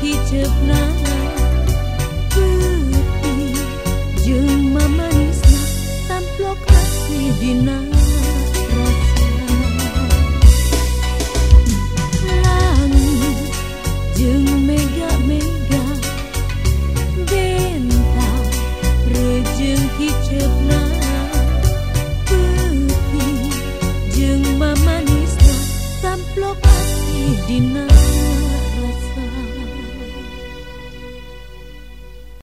hijabna putih jeung mamanisna tamplok asih dina Hijabna putih jeung mamanisna tamplok asih dina